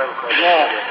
الله